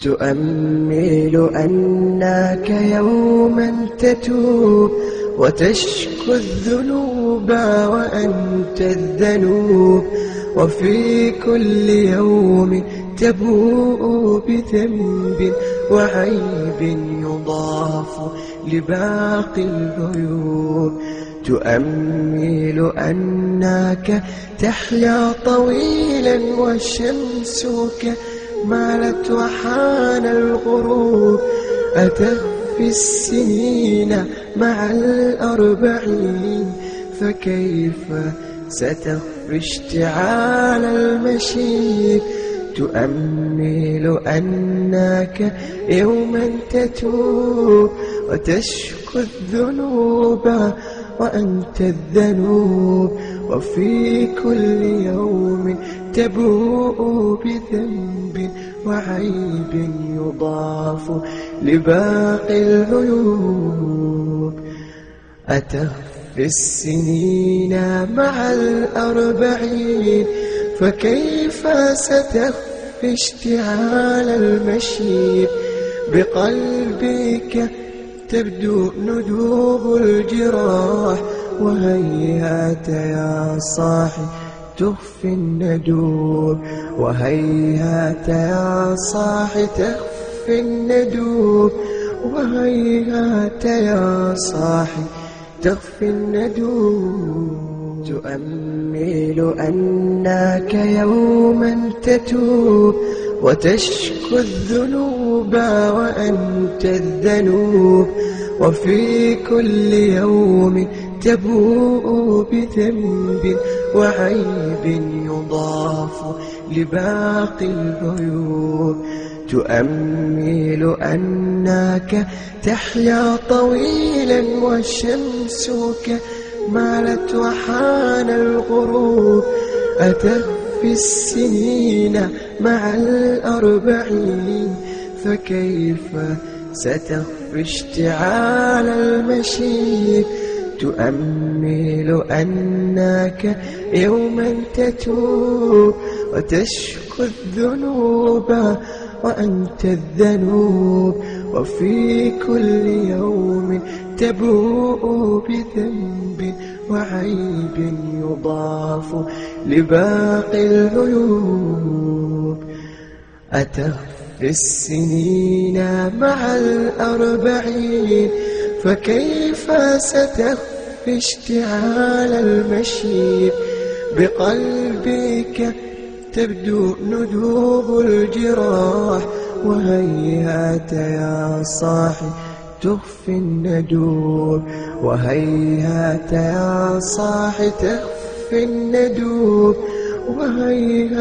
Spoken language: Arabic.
تؤمل أنك يوما تتوب وتشكو الذنوب وأنت الذنوب وفي كل يوم تبوء بذنب وعيب يضاف لباقي العيوب. تؤمل أنك تحيا طويلا وشمسك مالت وحان الغروب أتخفي السنين مع الأربعين فكيف ستخفي اشتعال المشيب تؤمل أنك يوما تتوب وتشكو الذنوب وأنت الذنوب. وفي كل يوم تبوء بذنب وعيب يضاف لباقي العيوب. أتخفي السنين مع الأربعين فكيف ستخفي اشتعال المشيب؟ بقلبك تبدو ندوب الجراح وهيهات يا صاحي تخفي الندوب وهيهات يا صاحي تخفي الندوب وهيهات يا صاحي تخفي الندوب تؤمل أنك يوما تتوب وتشكو الذنوب وأنت الذنوب وفي كل يوم تبوء بذنب وعيب يضاف لباقي العيوب. تؤمل أنك تحيا طويلا وشمسك مالت وحان الغروب. أتخفي السنين مع الأربعين فكيف ستخفي اشتعال المشيب تؤمل أنك يوما تتوب وتشكو الذنوب وأنت الذنوب وفي كل يوم تبوء بذنب. وعيب يضاف لباقي العيوب. أتخفي السنين مع الأربعين فكيف ستخفي اشتعال المشيب؟ بقلبك تبدو ندوب الجراح وهيهات يا صاحي تخفي الندوب وهيهات يا صاحي تخفي الندوب وهيهات